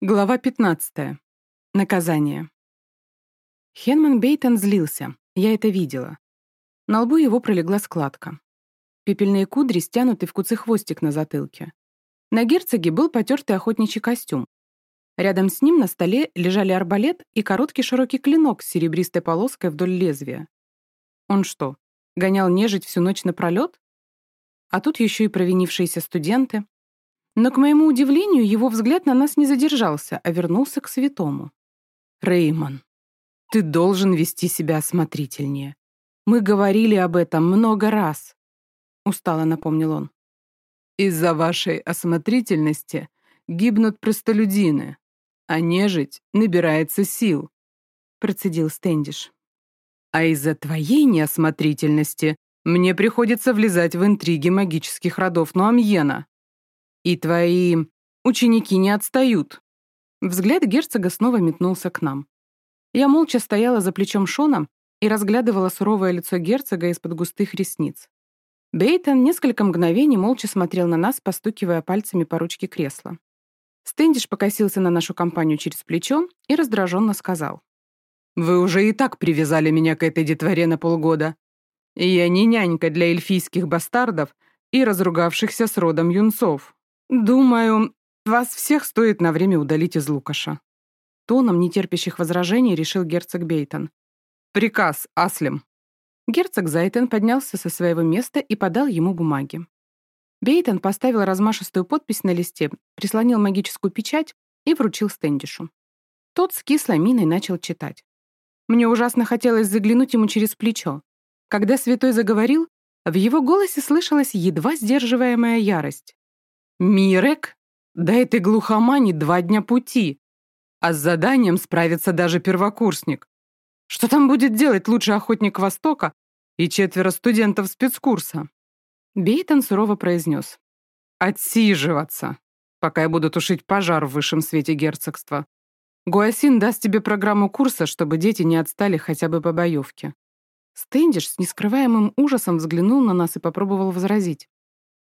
Глава 15. Наказание. Хенман Бейтон злился, я это видела. На лбу его пролегла складка. Пепельные кудри стянуты в куцый хвостик на затылке. На герцоге был потертый охотничий костюм. Рядом с ним на столе лежали арбалет и короткий широкий клинок с серебристой полоской вдоль лезвия. Он что, гонял нежить всю ночь напролёт? А тут еще и провинившиеся студенты, но, к моему удивлению, его взгляд на нас не задержался, а вернулся к святому. «Реймон, ты должен вести себя осмотрительнее. Мы говорили об этом много раз», — устало напомнил он. «Из-за вашей осмотрительности гибнут простолюдины, а нежить набирается сил», — процедил Стендиш. «А из-за твоей неосмотрительности мне приходится влезать в интриги магических родов Нуамьена», и твои ученики не отстают». Взгляд герцога снова метнулся к нам. Я молча стояла за плечом Шона и разглядывала суровое лицо герцога из-под густых ресниц. Бейтон несколько мгновений молча смотрел на нас, постукивая пальцами по ручке кресла. Стэндиш покосился на нашу компанию через плечо и раздраженно сказал. «Вы уже и так привязали меня к этой детворе на полгода. Я не нянька для эльфийских бастардов и разругавшихся с родом юнцов. «Думаю, вас всех стоит на время удалить из Лукаша». Тоном нетерпящих возражений решил герцог Бейтон. «Приказ, Аслим». Герцог Зайтен поднялся со своего места и подал ему бумаги. Бейтон поставил размашистую подпись на листе, прислонил магическую печать и вручил Стэндишу. Тот с кислой миной начал читать. Мне ужасно хотелось заглянуть ему через плечо. Когда святой заговорил, в его голосе слышалась едва сдерживаемая ярость. Мирек? Да этой глухомани два дня пути. А с заданием справится даже первокурсник. Что там будет делать лучший охотник Востока и четверо студентов спецкурса? Бейтон сурово произнес. «Отсиживаться, пока я буду тушить пожар в высшем свете герцогства. Гуасин даст тебе программу курса, чтобы дети не отстали хотя бы по боевке». Стэндиш с нескрываемым ужасом взглянул на нас и попробовал возразить.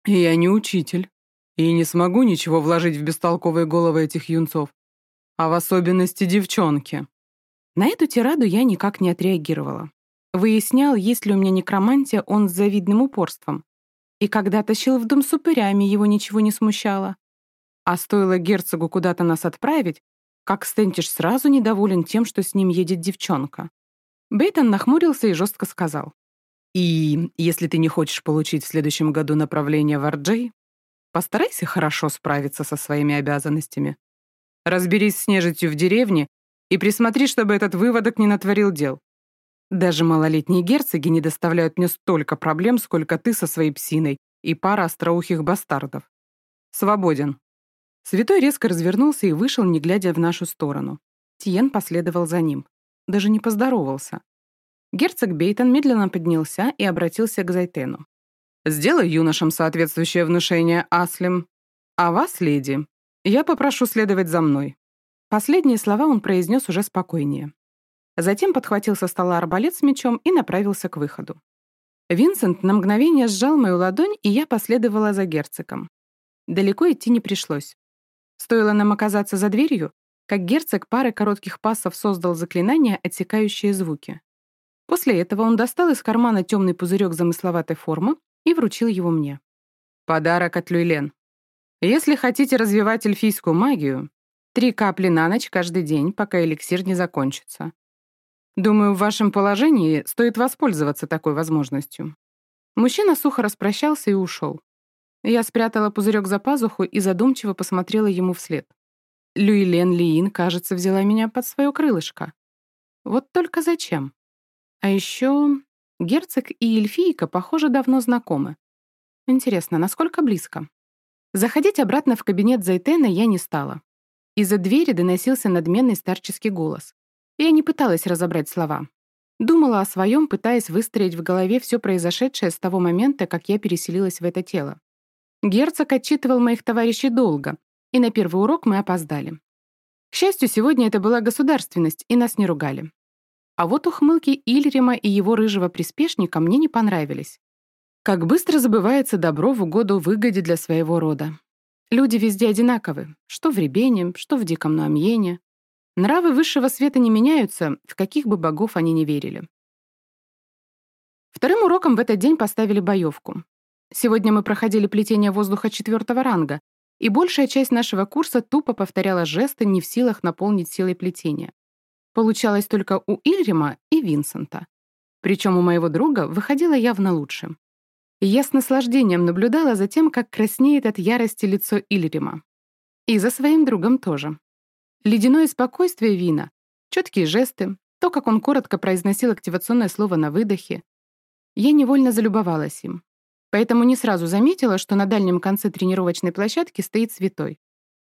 «Я не учитель и не смогу ничего вложить в бестолковые головы этих юнцов, а в особенности девчонки». На эту тираду я никак не отреагировала. Выяснял, есть ли у меня некромантия он с завидным упорством. И когда тащил в дом с упырями, его ничего не смущало. А стоило герцогу куда-то нас отправить, как Стентиш сразу недоволен тем, что с ним едет девчонка. Бейтон нахмурился и жестко сказал. «И если ты не хочешь получить в следующем году направление в Арджей, Постарайся хорошо справиться со своими обязанностями. Разберись с нежитью в деревне и присмотри, чтобы этот выводок не натворил дел. Даже малолетние герцоги не доставляют мне столько проблем, сколько ты со своей псиной и пара остроухих бастардов. Свободен». Святой резко развернулся и вышел, не глядя в нашу сторону. Тиен последовал за ним. Даже не поздоровался. Герцог Бейтон медленно поднялся и обратился к Зайтену. Сделай юношам соответствующее внушение, Аслим. А вас, леди, я попрошу следовать за мной». Последние слова он произнес уже спокойнее. Затем подхватил со стола арбалет с мечом и направился к выходу. Винсент на мгновение сжал мою ладонь, и я последовала за герцогом. Далеко идти не пришлось. Стоило нам оказаться за дверью, как герцог пары коротких пассов создал заклинание, отсекающее звуки. После этого он достал из кармана темный пузырек замысловатой формы и вручил его мне. Подарок от Люйлен. Если хотите развивать эльфийскую магию, три капли на ночь каждый день, пока эликсир не закончится. Думаю, в вашем положении стоит воспользоваться такой возможностью. Мужчина сухо распрощался и ушел. Я спрятала пузырек за пазуху и задумчиво посмотрела ему вслед. Люйлен Лиин, кажется, взяла меня под свое крылышко. Вот только зачем? А еще Герцог и эльфийка, похоже, давно знакомы. Интересно, насколько близко? Заходить обратно в кабинет Зайтена я не стала. Из-за двери доносился надменный старческий голос. Я не пыталась разобрать слова. Думала о своем, пытаясь выстроить в голове все произошедшее с того момента, как я переселилась в это тело. Герцог отчитывал моих товарищей долго, и на первый урок мы опоздали. К счастью, сегодня это была государственность, и нас не ругали. А вот ухмылки Ильрима и его рыжего приспешника мне не понравились. Как быстро забывается добро в угоду выгоде для своего рода. Люди везде одинаковы, что в Ребене, что в Диком Нуамьене. Нравы высшего света не меняются, в каких бы богов они не верили. Вторым уроком в этот день поставили боевку. Сегодня мы проходили плетение воздуха четвертого ранга, и большая часть нашего курса тупо повторяла жесты, не в силах наполнить силой плетения. Получалось только у Ильрима и Винсента. Причем у моего друга выходило явно лучше. Я с наслаждением наблюдала за тем, как краснеет от ярости лицо Ильрима. И за своим другом тоже. Ледяное спокойствие Вина, четкие жесты, то, как он коротко произносил активационное слово на выдохе. Я невольно залюбовалась им. Поэтому не сразу заметила, что на дальнем конце тренировочной площадки стоит святой.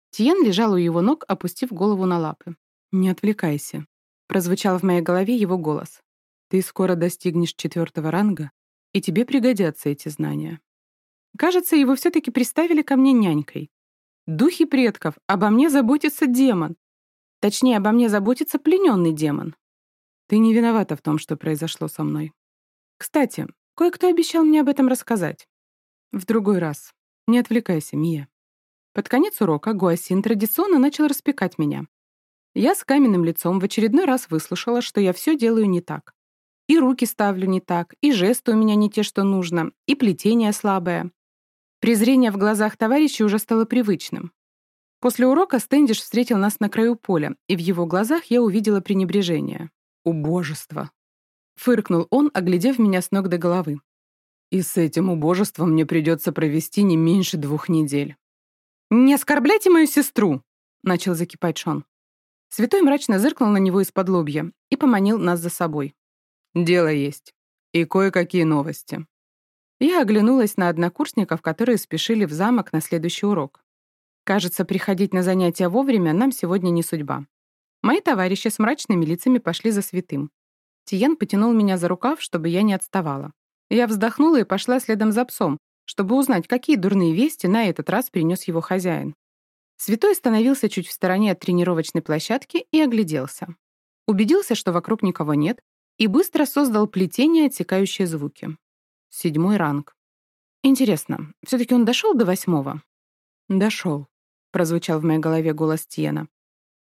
Тиен лежал у его ног, опустив голову на лапы. «Не отвлекайся», — прозвучал в моей голове его голос. «Ты скоро достигнешь четвертого ранга, и тебе пригодятся эти знания». Кажется, его все-таки приставили ко мне нянькой. Духи предков, обо мне заботится демон. Точнее, обо мне заботится плененный демон. Ты не виновата в том, что произошло со мной. Кстати, Кое-кто обещал мне об этом рассказать. В другой раз. Не отвлекайся, Мия. Под конец урока Гуасин традиционно начал распекать меня. Я с каменным лицом в очередной раз выслушала, что я все делаю не так. И руки ставлю не так, и жесты у меня не те, что нужно, и плетение слабое. Презрение в глазах товарища уже стало привычным. После урока Стэндиш встретил нас на краю поля, и в его глазах я увидела пренебрежение. Убожество. Фыркнул он, оглядев меня с ног до головы. И с этим убожеством мне придется провести не меньше двух недель. «Не оскорбляйте мою сестру!» — начал закипать Шон. Святой мрачно зыркнул на него из-под лобья и поманил нас за собой. «Дело есть. И кое-какие новости». Я оглянулась на однокурсников, которые спешили в замок на следующий урок. Кажется, приходить на занятия вовремя нам сегодня не судьба. Мои товарищи с мрачными лицами пошли за святым. Тиен потянул меня за рукав, чтобы я не отставала. Я вздохнула и пошла следом за псом, чтобы узнать, какие дурные вести на этот раз принес его хозяин. Святой остановился чуть в стороне от тренировочной площадки и огляделся. Убедился, что вокруг никого нет, и быстро создал плетение, отсекающее звуки. Седьмой ранг. Интересно, все-таки он дошел до восьмого? Дошел, прозвучал в моей голове голос Тиена.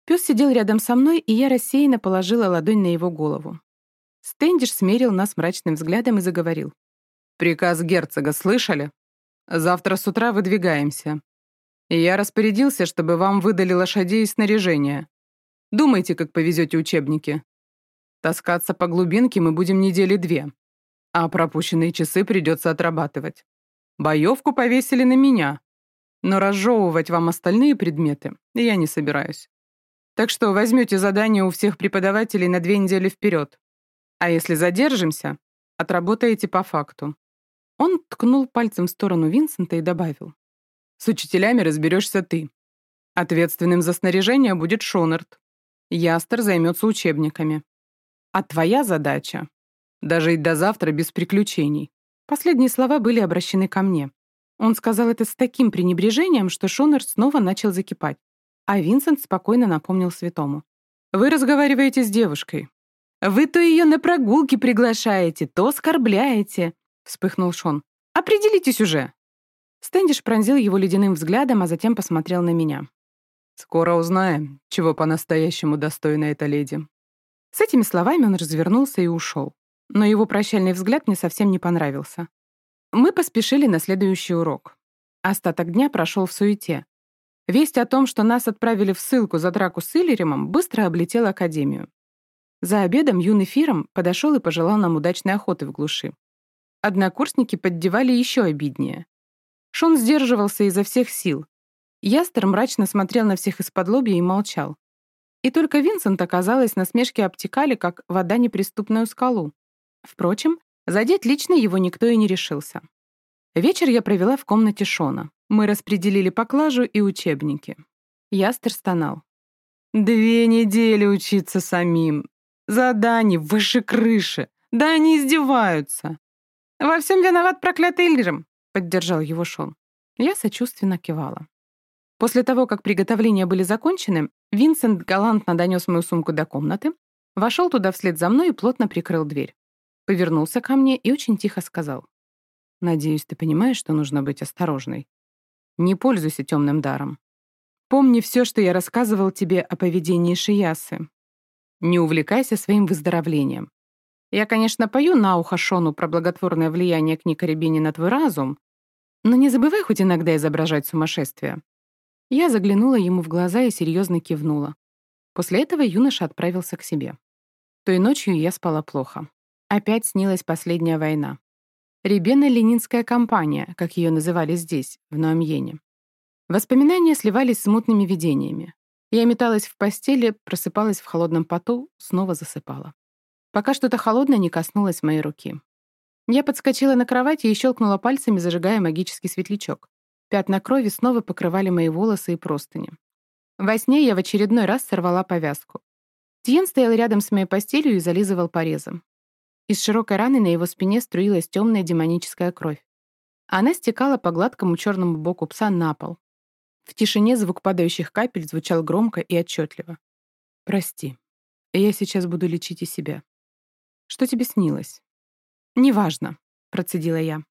Пес сидел рядом со мной, и я рассеянно положила ладонь на его голову. Стендиш смерил нас мрачным взглядом и заговорил. «Приказ герцога слышали? Завтра с утра выдвигаемся. Я распорядился, чтобы вам выдали лошадей и снаряжение. Думайте, как повезете учебники. Таскаться по глубинке мы будем недели две, а пропущенные часы придется отрабатывать. Боевку повесили на меня, но разжевывать вам остальные предметы я не собираюсь. Так что возьмете задание у всех преподавателей на две недели вперед. А если задержимся, отработаете по факту». Он ткнул пальцем в сторону Винсента и добавил. «С учителями разберешься ты. Ответственным за снаряжение будет Шонард. Ястер займется учебниками. А твоя задача — дожить до завтра без приключений». Последние слова были обращены ко мне. Он сказал это с таким пренебрежением, что Шонард снова начал закипать, а Винсент спокойно напомнил святому. «Вы разговариваете с девушкой. «Вы то ее на прогулки приглашаете, то оскорбляете», — вспыхнул Шон. «Определитесь уже». Стэндиш пронзил его ледяным взглядом, а затем посмотрел на меня. «Скоро узнаем, чего по-настоящему достойна эта леди». С этими словами он развернулся и ушел. Но его прощальный взгляд мне совсем не понравился. Мы поспешили на следующий урок. Остаток дня прошел в суете. Весть о том, что нас отправили в ссылку за драку с Иллеримом, быстро облетела Академию. За обедом юный Фиром подошел и пожелал нам удачной охоты в глуши. Однокурсники поддевали еще обиднее. Шон сдерживался изо всех сил. Ястер мрачно смотрел на всех из-под лобья и молчал. И только Винсент, оказалось, насмешки обтекали, как вода неприступную скалу. Впрочем, задеть лично его никто и не решился. Вечер я провела в комнате Шона. Мы распределили поклажу и учебники. Ястер стонал. «Две недели учиться самим. Заданий выше крыши. Да они издеваются. Во всем виноват проклятый Ильрем, поддержал его Шон. Я сочувственно кивала. После того, как приготовления были закончены, Винсент галантно донес мою сумку до комнаты, вошел туда вслед за мной и плотно прикрыл дверь. Повернулся ко мне и очень тихо сказал. «Надеюсь, ты понимаешь, что нужно быть осторожной. Не пользуйся темным даром. Помни все, что я рассказывал тебе о поведении Шиясы. Не увлекайся своим выздоровлением. Я, конечно, пою на ухо Шону про благотворное влияние книг Рябини на твой разум, но не забывай хоть иногда изображать сумасшествие. Я заглянула ему в глаза и серьезно кивнула. После этого юноша отправился к себе. Той ночью я спала плохо. Опять снилась последняя война. Ребено-ленинская компания, как ее называли здесь, в Ноамьене. Воспоминания сливались с мутными видениями. Я металась в постели, просыпалась в холодном поту, снова засыпала. Пока что-то холодное не коснулось моей руки. Я подскочила на кровати и щелкнула пальцами, зажигая магический светлячок. Пятна крови снова покрывали мои волосы и простыни. Во сне я в очередной раз сорвала повязку. Тьен стоял рядом с моей постелью и зализывал порезом. Из широкой раны на его спине струилась темная демоническая кровь. Она стекала по гладкому черному боку пса на пол. В тишине звук падающих капель звучал громко и отчетливо. «Прости, я сейчас буду лечить и себя. Что тебе снилось?» «Неважно», — процедила я.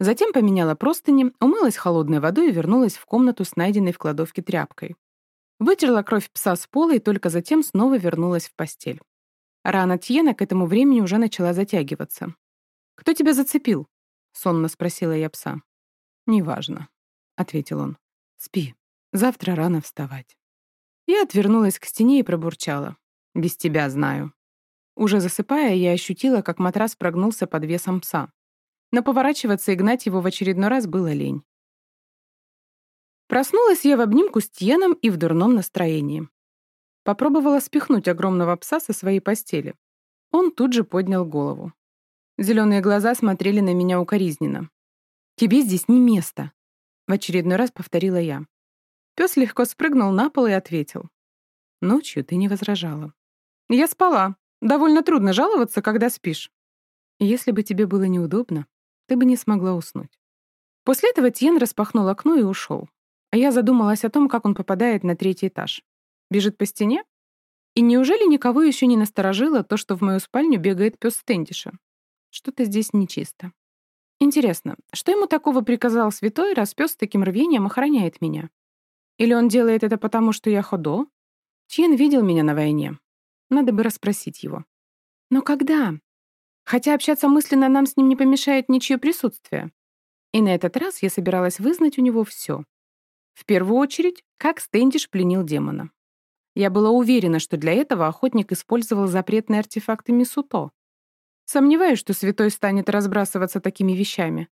Затем поменяла простыни, умылась холодной водой и вернулась в комнату с найденной в кладовке тряпкой. Вытерла кровь пса с пола и только затем снова вернулась в постель. Рана Тьена к этому времени уже начала затягиваться. «Кто тебя зацепил?» — сонно спросила я пса. «Неважно», — ответил он. «Спи. Завтра рано вставать». Я отвернулась к стене и пробурчала. «Без тебя знаю». Уже засыпая, я ощутила, как матрас прогнулся под весом пса. Но поворачиваться и гнать его в очередной раз было лень. Проснулась я в обнимку с Тьеном и в дурном настроении. Попробовала спихнуть огромного пса со своей постели. Он тут же поднял голову. Зеленые глаза смотрели на меня укоризненно. «Тебе здесь не место», в очередной раз повторила я. Пес легко спрыгнул на пол и ответил. Ночью ты не возражала. Я спала. Довольно трудно жаловаться, когда спишь. Если бы тебе было неудобно, ты бы не смогла уснуть. После этого Тьен распахнул окно и ушел. А я задумалась о том, как он попадает на третий этаж. Бежит по стене? И неужели никого еще не насторожило то, что в мою спальню бегает пес Стендиша? Что-то здесь нечисто. Интересно, что ему такого приказал святой, раз пес с таким рвением охраняет меня? Или он делает это потому, что я ходо? Чьен видел меня на войне. Надо бы расспросить его. Но когда? Хотя общаться мысленно нам с ним не помешает ничье присутствие. И на этот раз я собиралась вызнать у него все. В первую очередь, как Стэндиш пленил демона. Я была уверена, что для этого охотник использовал запретные артефакты Мисуто. Сомневаюсь, что святой станет разбрасываться такими вещами.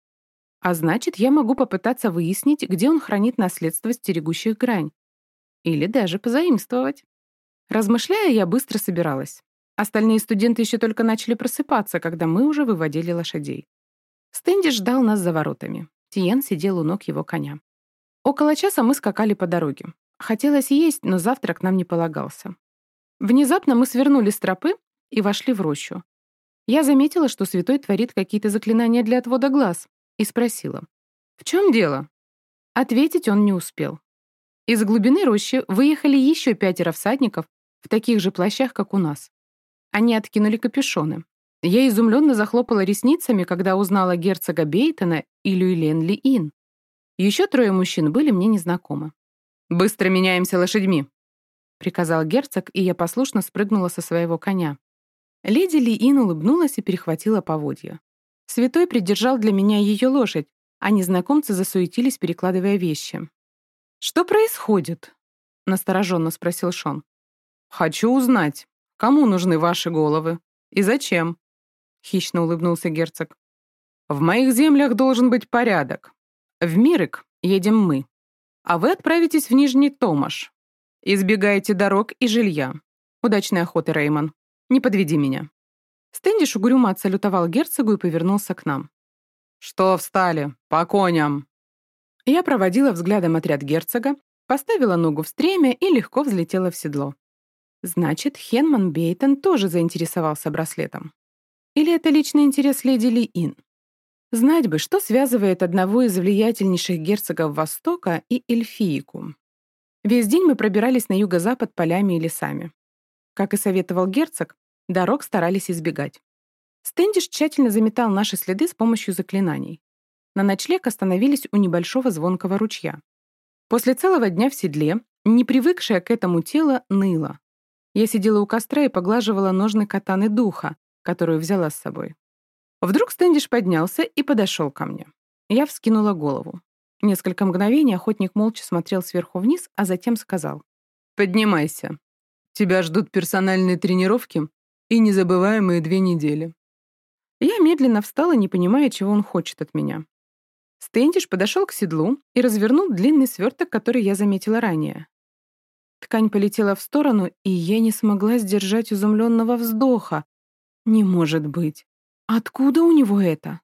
А значит, я могу попытаться выяснить, где он хранит наследство стерегущих грань. Или даже позаимствовать. Размышляя, я быстро собиралась. Остальные студенты еще только начали просыпаться, когда мы уже выводили лошадей. Стэнди ждал нас за воротами. Тиен сидел у ног его коня. Около часа мы скакали по дороге. Хотелось есть, но завтрак нам не полагался. Внезапно мы свернули с тропы и вошли в рощу. Я заметила, что святой творит какие-то заклинания для отвода глаз, и спросила, «В чем дело?» Ответить он не успел. Из глубины рощи выехали еще пятеро всадников в таких же плащах, как у нас. Они откинули капюшоны. Я изумленно захлопала ресницами, когда узнала герцога Бейтона и Люйлен Ли Ин. Еще трое мужчин были мне незнакомы. «Быстро меняемся лошадьми», — приказал герцог, и я послушно спрыгнула со своего коня. Леди Лиин улыбнулась и перехватила поводья. Святой придержал для меня ее лошадь, а незнакомцы засуетились, перекладывая вещи. «Что происходит?» — настороженно спросил Шон. «Хочу узнать, кому нужны ваши головы и зачем?» — хищно улыбнулся герцог. «В моих землях должен быть порядок. В Мирик едем мы, а вы отправитесь в Нижний Томаш. Избегайте дорог и жилья. Удачной охоты, Реймон». Не подведи меня». Стэндиш угрюмо отсалютовал герцогу и повернулся к нам. «Что встали? По коням!» Я проводила взглядом отряд герцога, поставила ногу в стремя и легко взлетела в седло. Значит, Хенман Бейтон тоже заинтересовался браслетом. Или это личный интерес леди Ли Ин? Знать бы, что связывает одного из влиятельнейших герцогов Востока и эльфийку. Весь день мы пробирались на юго-запад полями и лесами. Как и советовал герцог, Дорог старались избегать. Стэндиш тщательно заметал наши следы с помощью заклинаний. На ночлег остановились у небольшого звонкого ручья. После целого дня в седле, не привыкшее к этому тело ныло. Я сидела у костра и поглаживала ножны катаны духа, которую взяла с собой. Вдруг Стэндиш поднялся и подошел ко мне. Я вскинула голову. Несколько мгновений охотник молча смотрел сверху вниз, а затем сказал. «Поднимайся. Тебя ждут персональные тренировки и незабываемые две недели». Я медленно встала, не понимая, чего он хочет от меня. Стэндиш подошел к седлу и развернул длинный сверток, который я заметила ранее. Ткань полетела в сторону, и я не смогла сдержать изумленного вздоха. Не может быть. Откуда у него это?